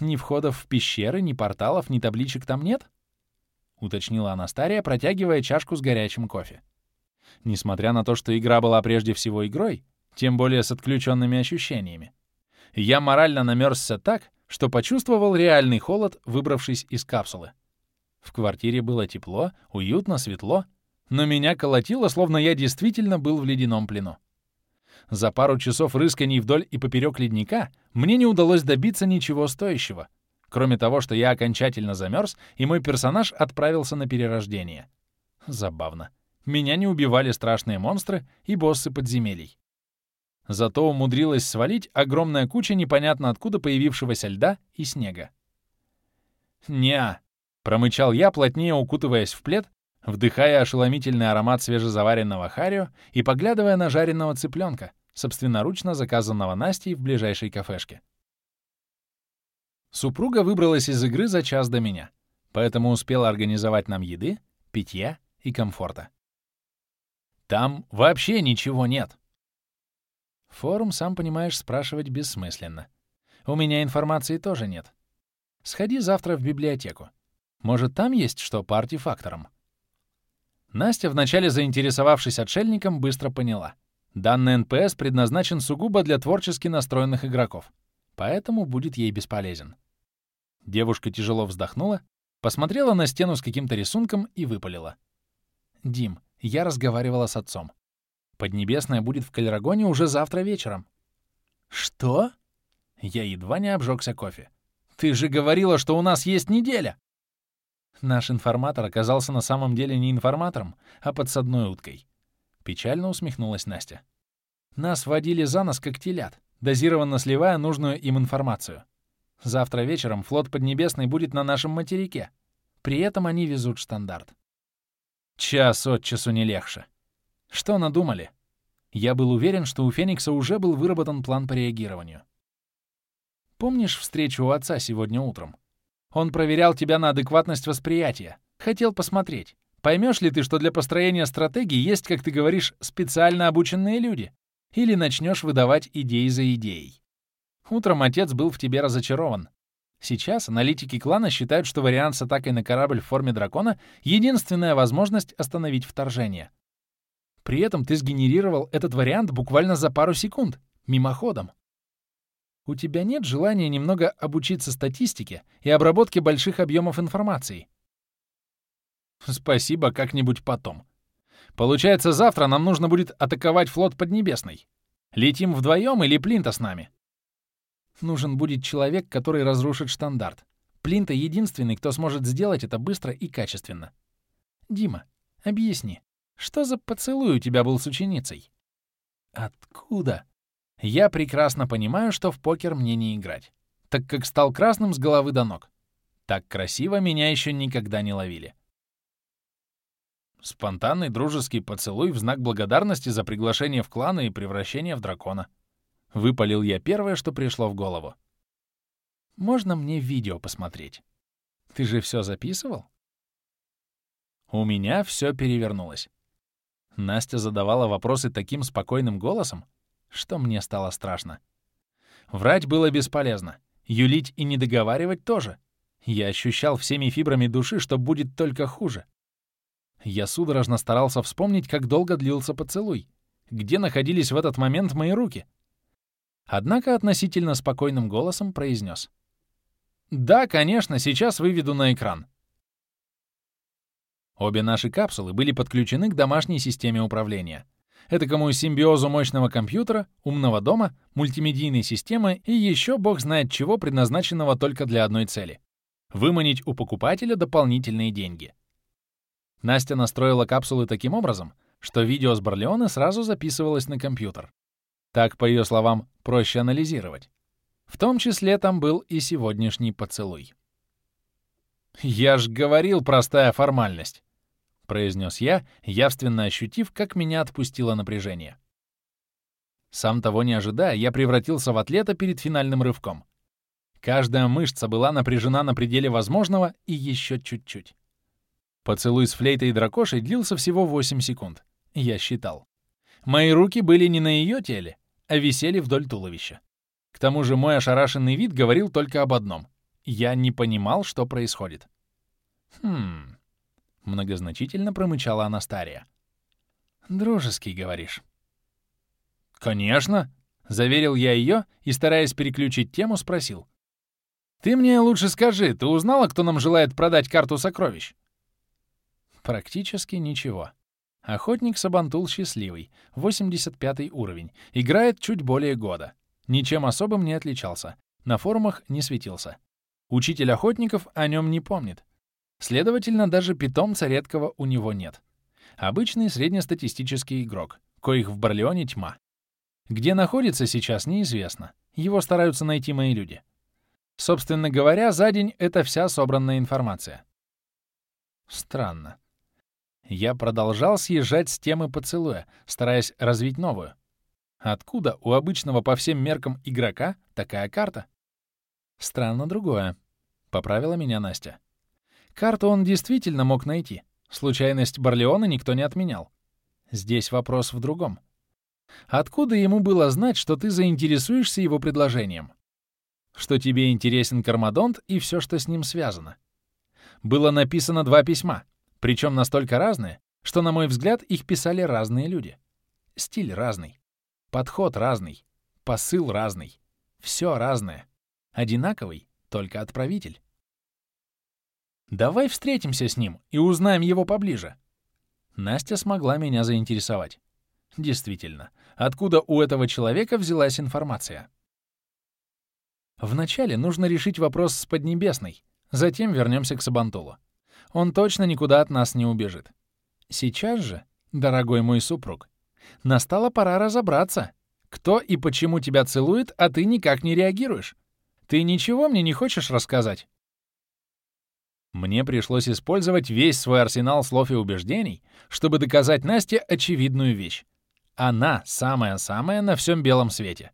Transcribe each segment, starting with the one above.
Ни входов в пещеры, ни порталов, ни табличек там нет? Уточнила Анастария, протягивая чашку с горячим кофе. Несмотря на то, что игра была прежде всего игрой, тем более с отключенными ощущениями, я морально намерзся так, что почувствовал реальный холод, выбравшись из капсулы. В квартире было тепло, уютно, светло, но меня колотило, словно я действительно был в ледяном плену. За пару часов рысканий вдоль и поперек ледника мне не удалось добиться ничего стоящего, кроме того, что я окончательно замерз, и мой персонаж отправился на перерождение. Забавно. Меня не убивали страшные монстры и боссы подземелий. Зато умудрилась свалить огромная куча непонятно откуда появившегося льда и снега. «Не-а», промычал я, плотнее укутываясь в плед, вдыхая ошеломительный аромат свежезаваренного харио и поглядывая на жареного цыпленка, собственноручно заказанного Настей в ближайшей кафешке. Супруга выбралась из игры за час до меня, поэтому успела организовать нам еды, питья и комфорта. Там вообще ничего нет. Форум, сам понимаешь, спрашивать бессмысленно. У меня информации тоже нет. Сходи завтра в библиотеку. Может, там есть что по артефакторам? Настя, вначале заинтересовавшись отшельником, быстро поняла. Данный НПС предназначен сугубо для творчески настроенных игроков, поэтому будет ей бесполезен. Девушка тяжело вздохнула, посмотрела на стену с каким-то рисунком и выпалила. «Дим, я разговаривала с отцом. Поднебесная будет в Калерагоне уже завтра вечером». «Что?» Я едва не обжегся кофе. «Ты же говорила, что у нас есть неделя!» Наш информатор оказался на самом деле не информатором, а подсадной уткой. Печально усмехнулась Настя. Нас водили за нос, как телят, дозированно сливая нужную им информацию. Завтра вечером флот Поднебесный будет на нашем материке. При этом они везут штандарт. Час от часу не легче. Что надумали? Я был уверен, что у Феникса уже был выработан план по реагированию. Помнишь встречу у отца сегодня утром? Он проверял тебя на адекватность восприятия. Хотел посмотреть, поймешь ли ты, что для построения стратегии есть, как ты говоришь, специально обученные люди? Или начнешь выдавать идеи за идеей? Утром отец был в тебе разочарован. Сейчас аналитики клана считают, что вариант с атакой на корабль в форме дракона — единственная возможность остановить вторжение. При этом ты сгенерировал этот вариант буквально за пару секунд, мимоходом. У тебя нет желания немного обучиться статистике и обработке больших объемов информации? Спасибо, как-нибудь потом. Получается, завтра нам нужно будет атаковать флот Поднебесный. Летим вдвоем или Плинта с нами? Нужен будет человек, который разрушит стандарт. Плинта единственный, кто сможет сделать это быстро и качественно. Дима, объясни, что за поцелуй у тебя был с ученицей? Откуда? Я прекрасно понимаю, что в покер мне не играть, так как стал красным с головы до ног. Так красиво меня еще никогда не ловили. Спонтанный дружеский поцелуй в знак благодарности за приглашение в кланы и превращение в дракона. Выпалил я первое, что пришло в голову. Можно мне видео посмотреть? Ты же все записывал? У меня все перевернулось. Настя задавала вопросы таким спокойным голосом, что мне стало страшно. Врать было бесполезно. Юлить и не договаривать тоже. Я ощущал всеми фибрами души, что будет только хуже. Я судорожно старался вспомнить, как долго длился поцелуй, где находились в этот момент мои руки. Однако относительно спокойным голосом произнес. «Да, конечно, сейчас выведу на экран». Обе наши капсулы были подключены к домашней системе управления — этакому симбиозу мощного компьютера, умного дома, мультимедийной системы и еще бог знает чего, предназначенного только для одной цели — выманить у покупателя дополнительные деньги. Настя настроила капсулы таким образом, что видео с Барлеоне сразу записывалось на компьютер. Так, по ее словам, проще анализировать. В том числе там был и сегодняшний поцелуй. «Я ж говорил, простая формальность!» — произнес я, явственно ощутив, как меня отпустило напряжение. Сам того не ожидая, я превратился в атлета перед финальным рывком. Каждая мышца была напряжена на пределе возможного и еще чуть-чуть. Поцелуй с флейтой и дракошей длился всего 8 секунд. Я считал. Мои руки были не на ее теле, а висели вдоль туловища. К тому же мой ошарашенный вид говорил только об одном. я не понимал, что происходит. «Хм...» — многозначительно промычала Анастария. «Дружеский, говоришь?» «Конечно!» — заверил я ее и, стараясь переключить тему, спросил. «Ты мне лучше скажи, ты узнала, кто нам желает продать карту сокровищ?» Практически ничего. Охотник Сабантул счастливый, 85 уровень, играет чуть более года. Ничем особым не отличался, на форумах не светился. Учитель охотников о нем не помнит. Следовательно, даже питомца редкого у него нет. Обычный среднестатистический игрок, коих в Барлеоне тьма. Где находится сейчас, неизвестно. Его стараются найти мои люди. Собственно говоря, за день это вся собранная информация. Странно. Я продолжал съезжать с темы поцелуя, стараясь развить новую. Откуда у обычного по всем меркам игрока такая карта? Странно другое. Поправила меня Настя. Карту он действительно мог найти. Случайность Барлеона никто не отменял. Здесь вопрос в другом. Откуда ему было знать, что ты заинтересуешься его предложением? Что тебе интересен Кармадонт и все, что с ним связано? Было написано два письма, причем настолько разные, что, на мой взгляд, их писали разные люди. Стиль разный, подход разный, посыл разный, все разное. Одинаковый, только отправитель. Давай встретимся с ним и узнаем его поближе. Настя смогла меня заинтересовать. Действительно, откуда у этого человека взялась информация? Вначале нужно решить вопрос с Поднебесной, затем вернемся к Сабантулу. Он точно никуда от нас не убежит. Сейчас же, дорогой мой супруг, настала пора разобраться, кто и почему тебя целует, а ты никак не реагируешь. Ты ничего мне не хочешь рассказать? Мне пришлось использовать весь свой арсенал слов и убеждений, чтобы доказать Насте очевидную вещь. Она самая-самая на всем белом свете.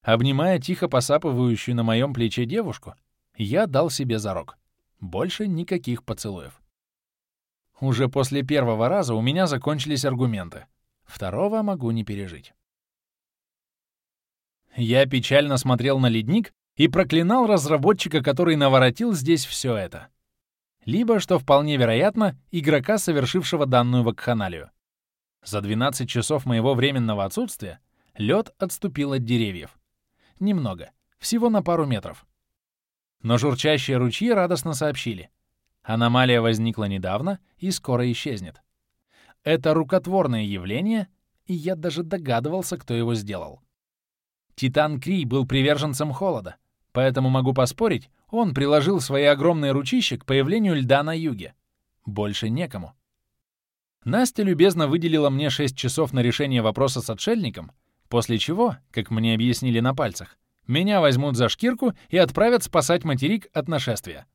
Обнимая тихо посапывающую на моем плече девушку, я дал себе зарок. Больше никаких поцелуев. Уже после первого раза у меня закончились аргументы. Второго могу не пережить. Я печально смотрел на ледник и проклинал разработчика, который наворотил здесь все это. Либо, что вполне вероятно, игрока, совершившего данную вакханалию. За 12 часов моего временного отсутствия лед отступил от деревьев. Немного, всего на пару метров. Но журчащие ручьи радостно сообщили. Аномалия возникла недавно и скоро исчезнет. Это рукотворное явление, и я даже догадывался, кто его сделал. Титан Крий был приверженцем холода, поэтому могу поспорить, он приложил свои огромные ручища к появлению льда на юге. Больше некому. Настя любезно выделила мне 6 часов на решение вопроса с отшельником, после чего, как мне объяснили на пальцах, меня возьмут за шкирку и отправят спасать материк от нашествия.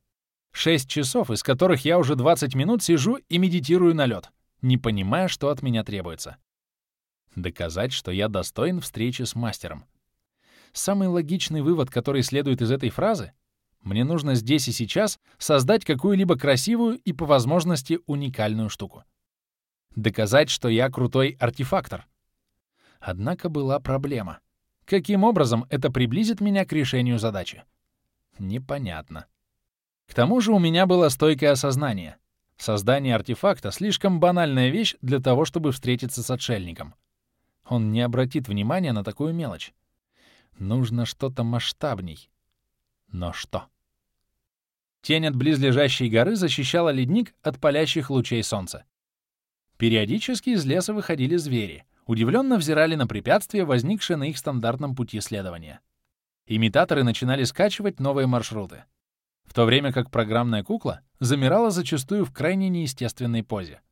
6 часов, из которых я уже 20 минут сижу и медитирую на лед, не понимая, что от меня требуется. Доказать, что я достоин встречи с мастером. Самый логичный вывод, который следует из этой фразы — мне нужно здесь и сейчас создать какую-либо красивую и, по возможности, уникальную штуку доказать, что я крутой артефактор. Однако была проблема. Каким образом это приблизит меня к решению задачи? Непонятно. К тому же у меня было стойкое осознание. Создание артефакта — слишком банальная вещь для того, чтобы встретиться с отшельником. Он не обратит внимания на такую мелочь. Нужно что-то масштабней. Но что? Тень от близлежащей горы защищала ледник от палящих лучей солнца. Периодически из леса выходили звери, удивленно взирали на препятствия, возникшие на их стандартном пути следования. Имитаторы начинали скачивать новые маршруты, в то время как программная кукла замирала зачастую в крайне неестественной позе.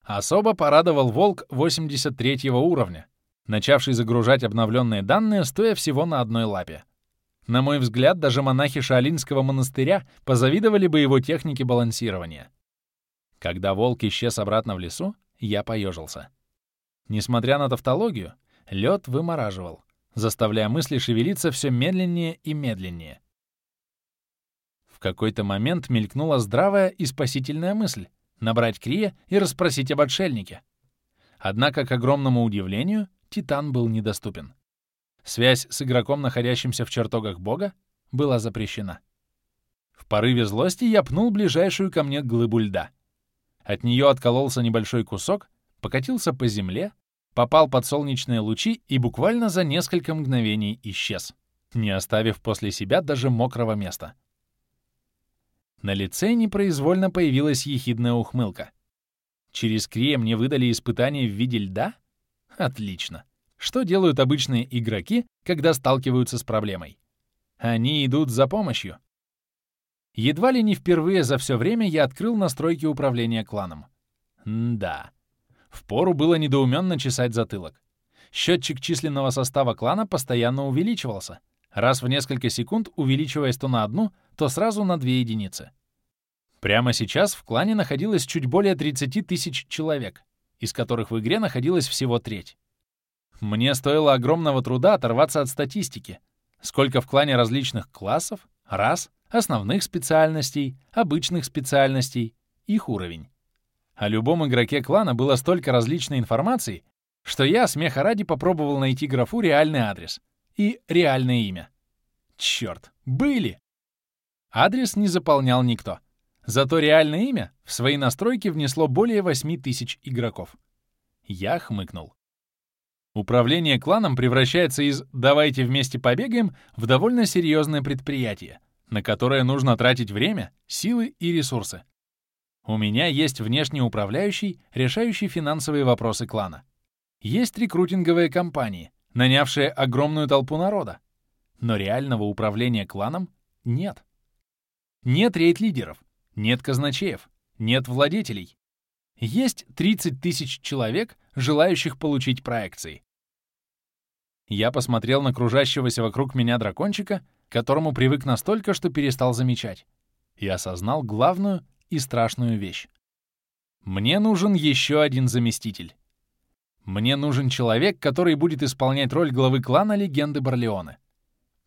Особо порадовал волк 83 уровня, начавший загружать обновленные данные, стоя всего на одной лапе. На мой взгляд, даже монахи Шаолинского монастыря позавидовали бы его технике балансирования. Когда волк исчез обратно в лесу, я поежился. Несмотря на тавтологию, лед вымораживал, заставляя мысли шевелиться все медленнее и медленнее. В какой-то момент мелькнула здравая и спасительная мысль — набрать Крия и расспросить об отшельнике. Однако, к огромному удивлению, Титан был недоступен. Связь с игроком, находящимся в чертогах бога, была запрещена. В порыве злости я пнул ближайшую ко мне глыбу льда. От нее откололся небольшой кусок, покатился по земле, попал под солнечные лучи и буквально за несколько мгновений исчез, не оставив после себя даже мокрого места. На лице непроизвольно появилась ехидная ухмылка. Через крем мне выдали испытание в виде льда? Отлично. Что делают обычные игроки, когда сталкиваются с проблемой? Они идут за помощью. Едва ли не впервые за все время я открыл настройки управления кланом. М да. Впору было недоуменно чесать затылок. Счетчик численного состава клана постоянно увеличивался, раз в несколько секунд увеличиваясь то на одну, то сразу на две единицы. Прямо сейчас в клане находилось чуть более 30 тысяч человек, из которых в игре находилась всего треть. Мне стоило огромного труда оторваться от статистики. Сколько в клане различных классов, рас, основных специальностей, обычных специальностей, их уровень. О любом игроке клана было столько различной информации, что я, смеха ради, попробовал найти графу «Реальный адрес» и «Реальное имя». Чёрт, были! Адрес не заполнял никто. Зато реальное имя в свои настройки внесло более 8 тысяч игроков. Я хмыкнул. Управление кланом превращается из «давайте вместе побегаем» в довольно серьезное предприятие, на которое нужно тратить время, силы и ресурсы. У меня есть внешний управляющий, решающий финансовые вопросы клана. Есть рекрутинговые компании, нанявшие огромную толпу народа. Но реального управления кланом нет. Нет рейд-лидеров, нет казначеев, нет владетелей, есть 30 тысяч человек, желающих получить проекции. Я посмотрел на кружащегося вокруг меня дракончика, которому привык настолько, что перестал замечать, и осознал главную и страшную вещь. Мне нужен еще один заместитель. Мне нужен человек, который будет исполнять роль главы клана Легенды Барлеоны.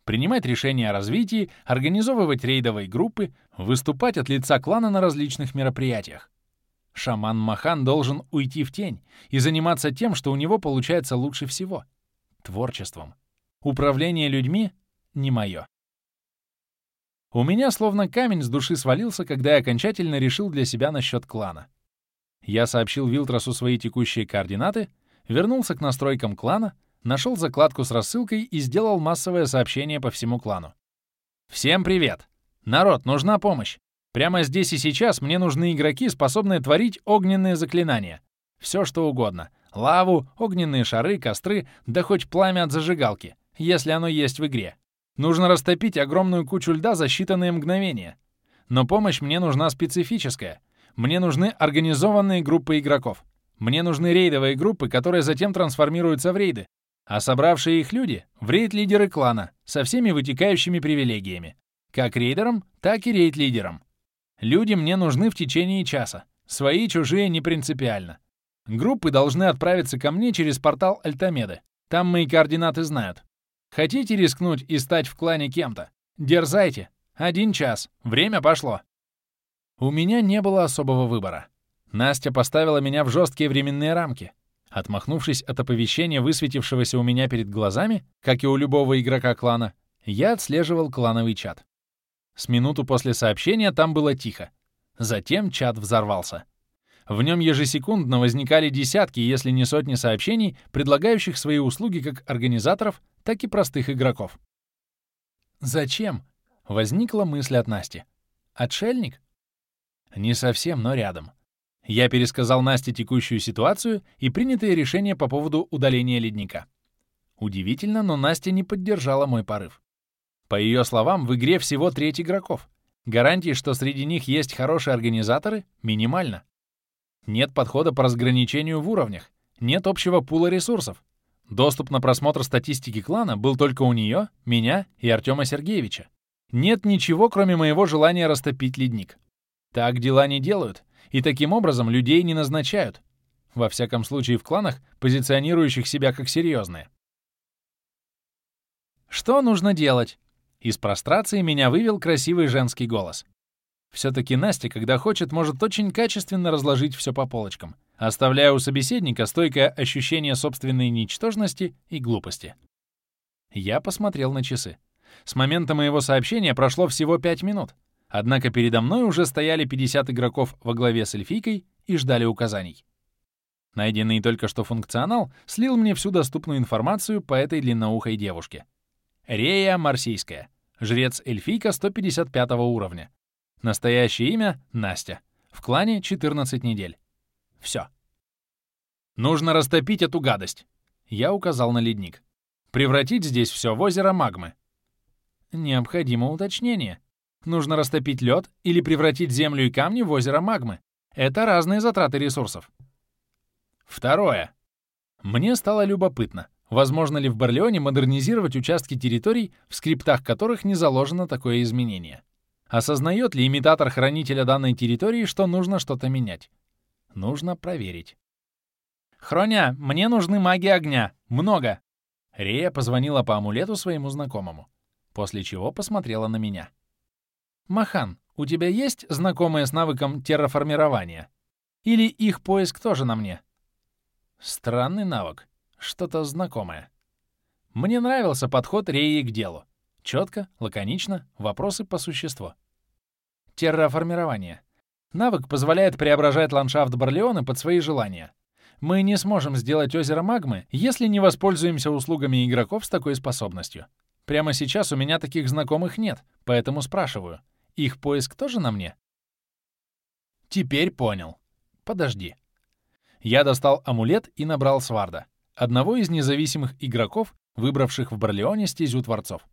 Принимать решения о развитии, организовывать рейдовые группы, выступать от лица клана на различных мероприятиях. Шаман Махан должен уйти в тень и заниматься тем, что у него получается лучше всего — творчеством. Управление людьми — не мое. У меня словно камень с души свалился, когда я окончательно решил для себя насчет клана. Я сообщил Вилтросу свои текущие координаты, вернулся к настройкам клана, нашел закладку с рассылкой и сделал массовое сообщение по всему клану. «Всем привет! Народ, нужна помощь! Прямо здесь и сейчас мне нужны игроки, способные творить огненные заклинания. Все что угодно. Лаву, огненные шары, костры, да хоть пламя от зажигалки, если оно есть в игре. Нужно растопить огромную кучу льда за считанные мгновения. Но помощь мне нужна специфическая. Мне нужны организованные группы игроков. Мне нужны рейдовые группы, которые затем трансформируются в рейды, а собравшие их люди — в рейд-лидеры клана со всеми вытекающими привилегиями. Как рейдерам, так и рейд-лидерам. Люди мне нужны в течение часа. Свои, чужие, не принципиально. Группы должны отправиться ко мне через портал Альтамеды. Там мои координаты знают. Хотите рискнуть и стать в клане кем-то? Дерзайте. Один час. Время пошло. У меня не было особого выбора. Настя поставила меня в жесткие временные рамки. Отмахнувшись от оповещения, высветившегося у меня перед глазами, как и у любого игрока клана, я отслеживал клановый чат. С минуту после сообщения там было тихо. Затем чат взорвался. В нем ежесекундно возникали десятки, если не сотни сообщений, предлагающих свои услуги как организаторов, так и простых игроков. «Зачем?» — возникла мысль от Насти. «Отшельник?» «Не совсем, но рядом». Я пересказал Насте текущую ситуацию и принятые решения по поводу удаления ледника. Удивительно, но Настя не поддержала мой порыв. По ее словам, в игре всего треть игроков. Гарантии, что среди них есть хорошие организаторы, минимально. Нет подхода по разграничению в уровнях, нет общего пула ресурсов. Доступ на просмотр статистики клана был только у нее, меня и Артема Сергеевича. Нет ничего, кроме моего желания растопить ледник. Так дела не делают, и таким образом людей не назначают. Во всяком случае в кланах, позиционирующих себя как серьезные. Что нужно делать? Из прострации меня вывел красивый женский голос. Все-таки Настя, когда хочет, может очень качественно разложить все по полочкам, оставляя у собеседника стойкое ощущение собственной ничтожности и глупости. Я посмотрел на часы. С момента моего сообщения прошло всего 5 минут, однако передо мной уже стояли 50 игроков во главе с эльфийкой и ждали указаний. Найденный только что функционал слил мне всю доступную информацию по этой длинноухой девушке. Рея Марсийская, жрец-эльфийка 155 уровня. Настоящее имя — Настя. В клане 14 недель. Все. Нужно растопить эту гадость. Я указал на ледник. Превратить здесь все в озеро магмы. Необходимо уточнение. Нужно растопить лед или превратить землю и камни в озеро магмы. Это разные затраты ресурсов. Второе. Мне стало любопытно, возможно ли в Барлеоне модернизировать участки территорий, в скриптах которых не заложено такое изменение. Осознает ли имитатор хранителя данной территории, что нужно что-то менять? Нужно проверить. «Хроня, мне нужны маги огня. Много!» Рея позвонила по амулету своему знакомому, после чего посмотрела на меня. «Махан, у тебя есть знакомые с навыком терраформирования? Или их поиск тоже на мне?» Странный навык. Что-то знакомое. Мне нравился подход Реи к делу. Четко, лаконично, вопросы по существу. Терраформирование. Навык позволяет преображать ландшафт Барлеона под свои желания. Мы не сможем сделать озеро магмы, если не воспользуемся услугами игроков с такой способностью. Прямо сейчас у меня таких знакомых нет, поэтому спрашиваю. Их поиск тоже на мне? Теперь понял. Подожди. Я достал амулет и набрал Сварда, одного из независимых игроков, выбравших в Барлеоне стезю Творцов.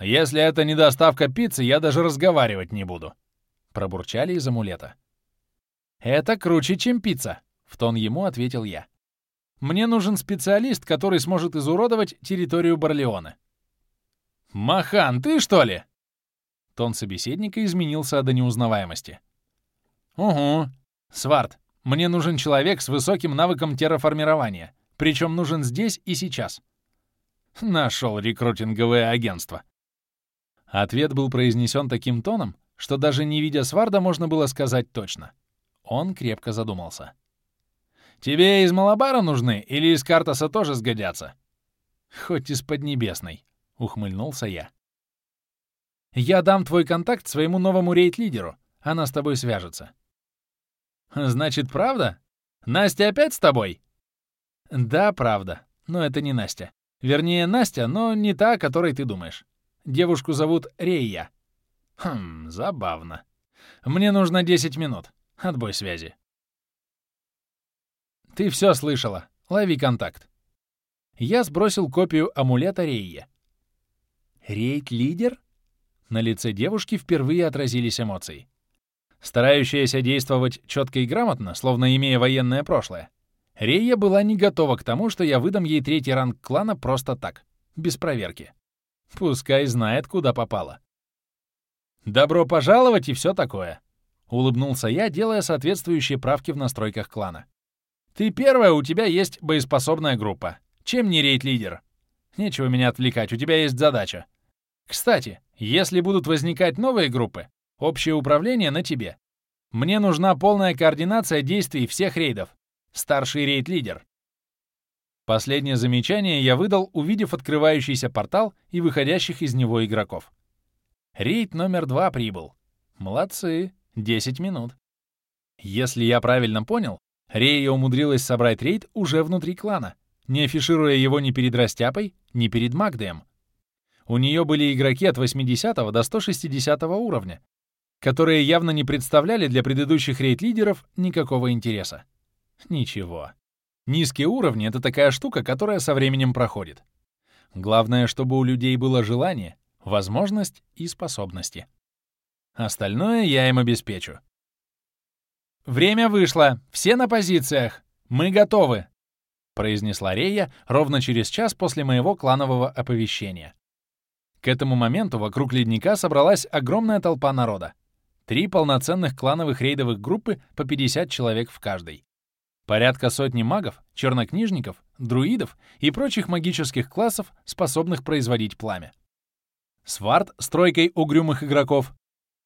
«Если это не доставка пиццы, я даже разговаривать не буду», — пробурчали из амулета. «Это круче, чем пицца», — в тон ему ответил я. «Мне нужен специалист, который сможет изуродовать территорию Барлеона». «Махан, ты что ли?» Тон собеседника изменился до неузнаваемости. «Угу. Сварт, мне нужен человек с высоким навыком терраформирования, причем нужен здесь и сейчас. Нашел рекрутинговое агентство. Ответ был произнесен таким тоном, что даже не видя Сварда, можно было сказать точно. Он крепко задумался. «Тебе из Малабара нужны или из Картаса тоже сгодятся?» «Хоть из Поднебесной», — ухмыльнулся я. «Я дам твой контакт своему новому рейд-лидеру. Она с тобой свяжется. «Значит, правда? Настя опять с тобой?» «Да, правда. Но это не Настя. Вернее, Настя, но не та, о которой ты думаешь. Девушку зовут Рея». «Хм, забавно. Мне нужно 10 минут. Отбой связи». «Ты все слышала. Лови контакт». Я сбросил копию амулета Рейя. «Рейд-лидер?» На лице девушки впервые отразились эмоции старающаяся действовать четко и грамотно, словно имея военное прошлое. Рея была не готова к тому, что я выдам ей третий ранг клана просто так, без проверки. Пускай знает, куда попала. «Добро пожаловать и все такое», — улыбнулся я, делая соответствующие правки в настройках клана. «Ты первая, у тебя есть боеспособная группа. Чем не рейд-лидер? Нечего меня отвлекать, у тебя есть задача. Кстати, если будут возникать новые группы, Общее управление на тебе. Мне нужна полная координация действий всех рейдов. Старший рейд-лидер. Последнее замечание я выдал, увидев открывающийся портал и выходящих из него игроков. Рейд номер два прибыл. Молодцы, 10 минут. Если я правильно понял, Рея умудрилась собрать рейд уже внутри клана, не афишируя его ни перед Растяпой, ни перед Магдеем. У нее были игроки от 80 до 160 уровня, которые явно не представляли для предыдущих рейд-лидеров никакого интереса. Ничего. Низкие уровни — это такая штука, которая со временем проходит. Главное, чтобы у людей было желание, возможность и способности. Остальное я им обеспечу. «Время вышло! Все на позициях! Мы готовы!» — произнесла Рея ровно через час после моего кланового оповещения. К этому моменту вокруг ледника собралась огромная толпа народа. Три полноценных клановых рейдовых группы по 50 человек в каждой. Порядка сотни магов, чернокнижников, друидов и прочих магических классов, способных производить пламя. Сварт с тройкой угрюмых игроков,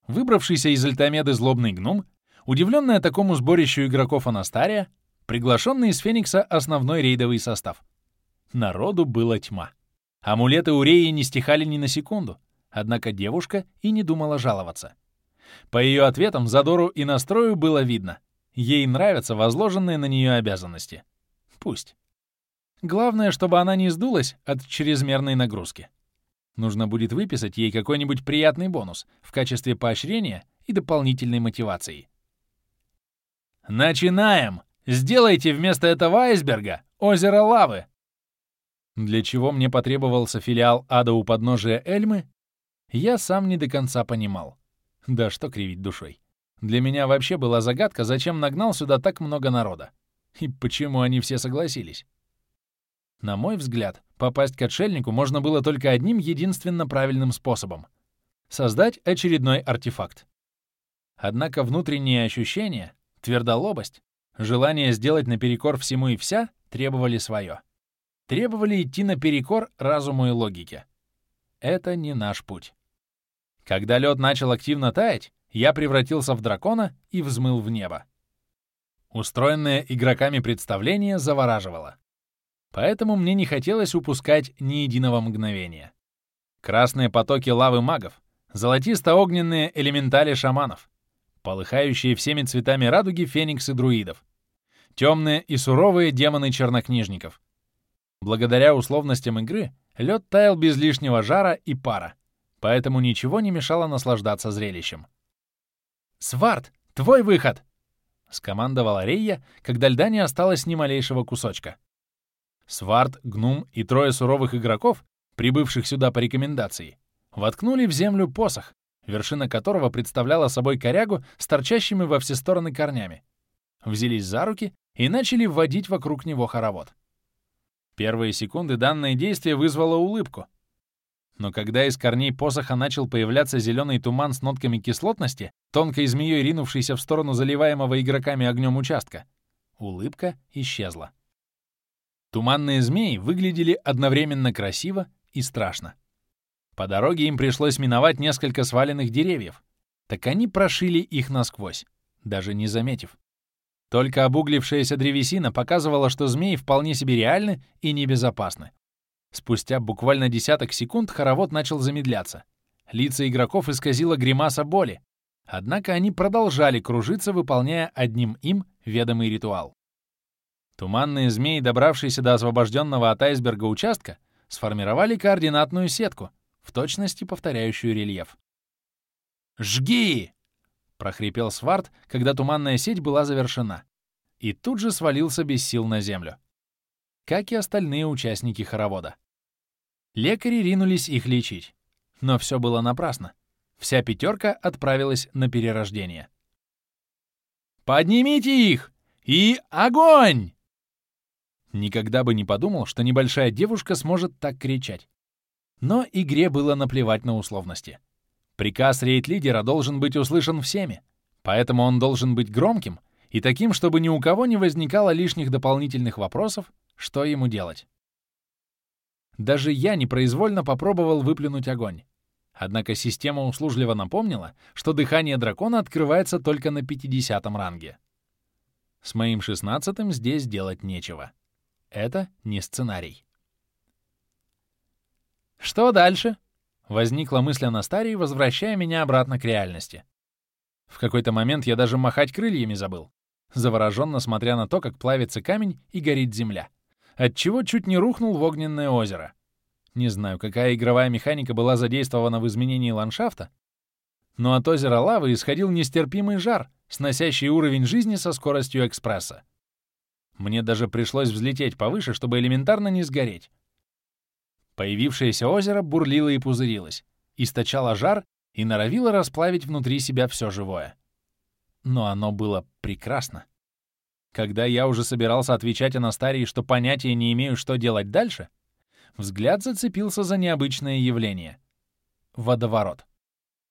выбравшийся из Альтамеды злобный гном, удивленная такому сборищу игроков Анастария, приглашенный из Феникса основной рейдовый состав. Народу была тьма. Амулеты Уреи не стихали ни на секунду, однако девушка и не думала жаловаться. По ее ответам задору и настрою было видно. Ей нравятся возложенные на нее обязанности. Пусть. Главное, чтобы она не сдулась от чрезмерной нагрузки. Нужно будет выписать ей какой-нибудь приятный бонус в качестве поощрения и дополнительной мотивации. «Начинаем! Сделайте вместо этого айсберга озеро лавы!» Для чего мне потребовался филиал ада у подножия Эльмы, я сам не до конца понимал. Да что кривить душой. Для меня вообще была загадка, зачем нагнал сюда так много народа. И почему они все согласились. На мой взгляд, попасть к отшельнику можно было только одним единственно правильным способом — создать очередной артефакт. Однако внутренние ощущения, твердолобость, желание сделать наперекор всему и вся требовали свое. Требовали идти наперекор разуму и логике. Это не наш путь. Когда лед начал активно таять, я превратился в дракона и взмыл в небо. Устроенное игроками представление завораживало. Поэтому мне не хотелось упускать ни единого мгновения. Красные потоки лавы магов, золотисто-огненные элементали шаманов, полыхающие всеми цветами радуги фениксы друидов, темные и суровые демоны чернокнижников. Благодаря условностям игры лед таял без лишнего жара и пара, поэтому ничего не мешало наслаждаться зрелищем. «Сварт, твой выход!» — скомандовала Рейя, когда льда не осталось ни малейшего кусочка. Сварт, Гнум и трое суровых игроков, прибывших сюда по рекомендации, воткнули в землю посох, вершина которого представляла собой корягу с торчащими во все стороны корнями. Взялись за руки и начали вводить вокруг него хоровод. Первые секунды данное действие вызвало улыбку. Но когда из корней посоха начал появляться зеленый туман с нотками кислотности, тонкой змеей ринувшейся в сторону заливаемого игроками огнем участка, улыбка исчезла. Туманные змеи выглядели одновременно красиво и страшно. По дороге им пришлось миновать несколько сваленных деревьев. Так они прошили их насквозь, даже не заметив. Только обуглившаяся древесина показывала, что змеи вполне себе реальны и небезопасны. Спустя буквально десяток секунд хоровод начал замедляться. Лица игроков исказила гримаса боли, однако они продолжали кружиться, выполняя одним им ведомый ритуал. Туманные змеи, добравшиеся до освобожденного от айсберга участка, сформировали координатную сетку, в точности повторяющую рельеф. «Жги!» — прохрипел Сварт, когда туманная сеть была завершена, и тут же свалился без сил на землю. Как и остальные участники хоровода. Лекари ринулись их лечить. Но все было напрасно. Вся пятерка отправилась на перерождение. «Поднимите их! И огонь!» Никогда бы не подумал, что небольшая девушка сможет так кричать. Но игре было наплевать на условности. Приказ рейд-лидера должен быть услышан всеми, поэтому он должен быть громким и таким, чтобы ни у кого не возникало лишних дополнительных вопросов, что ему делать. Даже я непроизвольно попробовал выплюнуть огонь. Однако система услужливо напомнила, что дыхание дракона открывается только на 50 ранге. С моим 16 здесь делать нечего. Это не сценарий. «Что дальше?» — возникла мысль о Настарии, возвращая меня обратно к реальности. В какой-то момент я даже махать крыльями забыл, завороженно смотря на то, как плавится камень и горит земля, отчего чуть не рухнул в огненное озеро. Не знаю, какая игровая механика была задействована в изменении ландшафта, но от озера лавы исходил нестерпимый жар, сносящий уровень жизни со скоростью экспресса. Мне даже пришлось взлететь повыше, чтобы элементарно не сгореть. Появившееся озеро бурлило и пузырилось, источало жар и норовило расплавить внутри себя все живое. Но оно было прекрасно. Когда я уже собирался отвечать Анастарии, что понятия не имею, что делать дальше, взгляд зацепился за необычное явление. Водоворот.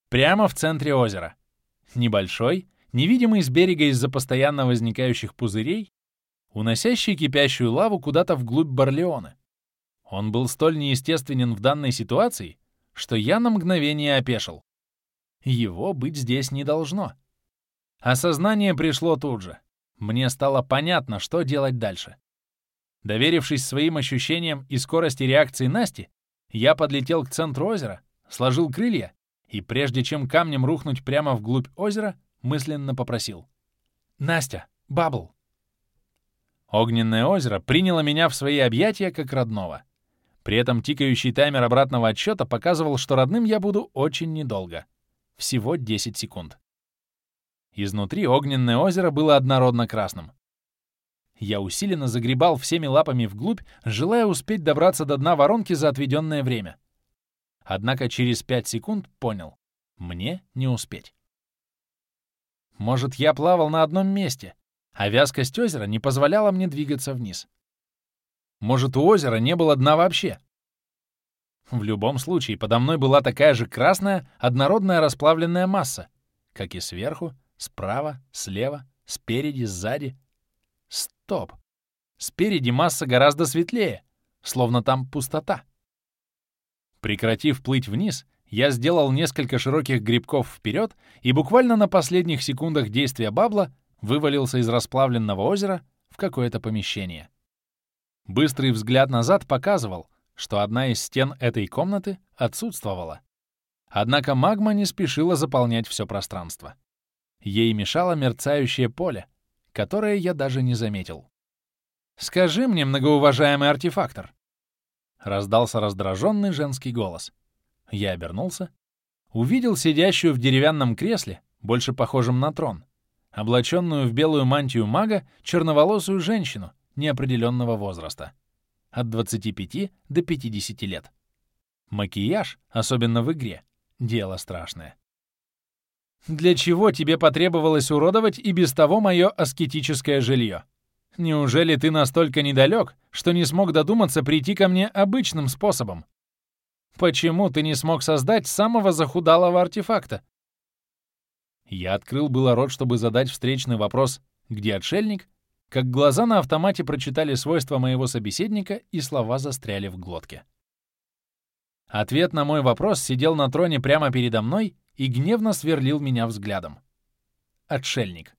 Прямо в центре озера. Небольшой, невидимый с берега из-за постоянно возникающих пузырей, уносящий кипящую лаву куда-то вглубь Барлеона. Он был столь неестественен в данной ситуации, что я на мгновение опешил. Его быть здесь не должно. Осознание пришло тут же. Мне стало понятно, что делать дальше. Доверившись своим ощущениям и скорости реакции Насти, Я подлетел к центру озера, сложил крылья и, прежде чем камнем рухнуть прямо вглубь озера, мысленно попросил. «Настя, Бабл!» Огненное озеро приняло меня в свои объятия как родного. При этом тикающий таймер обратного отсчета показывал, что родным я буду очень недолго. Всего 10 секунд. Изнутри огненное озеро было однородно красным. Я усиленно загребал всеми лапами вглубь, желая успеть добраться до дна воронки за отведенное время. Однако через 5 секунд понял — мне не успеть. Может, я плавал на одном месте, а вязкость озера не позволяла мне двигаться вниз. Может, у озера не было дна вообще. В любом случае, подо мной была такая же красная, однородная расплавленная масса, как и сверху, справа, слева, спереди, сзади. Стоп! Спереди масса гораздо светлее, словно там пустота. Прекратив плыть вниз, я сделал несколько широких грибков вперед и буквально на последних секундах действия бабла вывалился из расплавленного озера в какое-то помещение. Быстрый взгляд назад показывал, что одна из стен этой комнаты отсутствовала. Однако магма не спешила заполнять все пространство. Ей мешало мерцающее поле, которое я даже не заметил. «Скажи мне, многоуважаемый артефактор!» Раздался раздраженный женский голос. Я обернулся, увидел сидящую в деревянном кресле, больше похожем на трон, облаченную в белую мантию мага, черноволосую женщину неопределенного возраста, от 25 до 50 лет. Макияж, особенно в игре, дело страшное. Для чего тебе потребовалось уродовать и без того мое аскетическое жилье? Неужели ты настолько недалек, что не смог додуматься прийти ко мне обычным способом? Почему ты не смог создать самого захудалого артефакта? Я открыл было рот, чтобы задать встречный вопрос «Где отшельник?», как глаза на автомате прочитали свойства моего собеседника, и слова застряли в глотке. Ответ на мой вопрос сидел на троне прямо передо мной и гневно сверлил меня взглядом. Отшельник.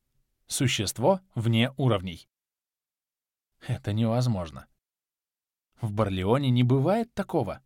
Существо вне уровней. Это невозможно. В Барлеоне не бывает такого.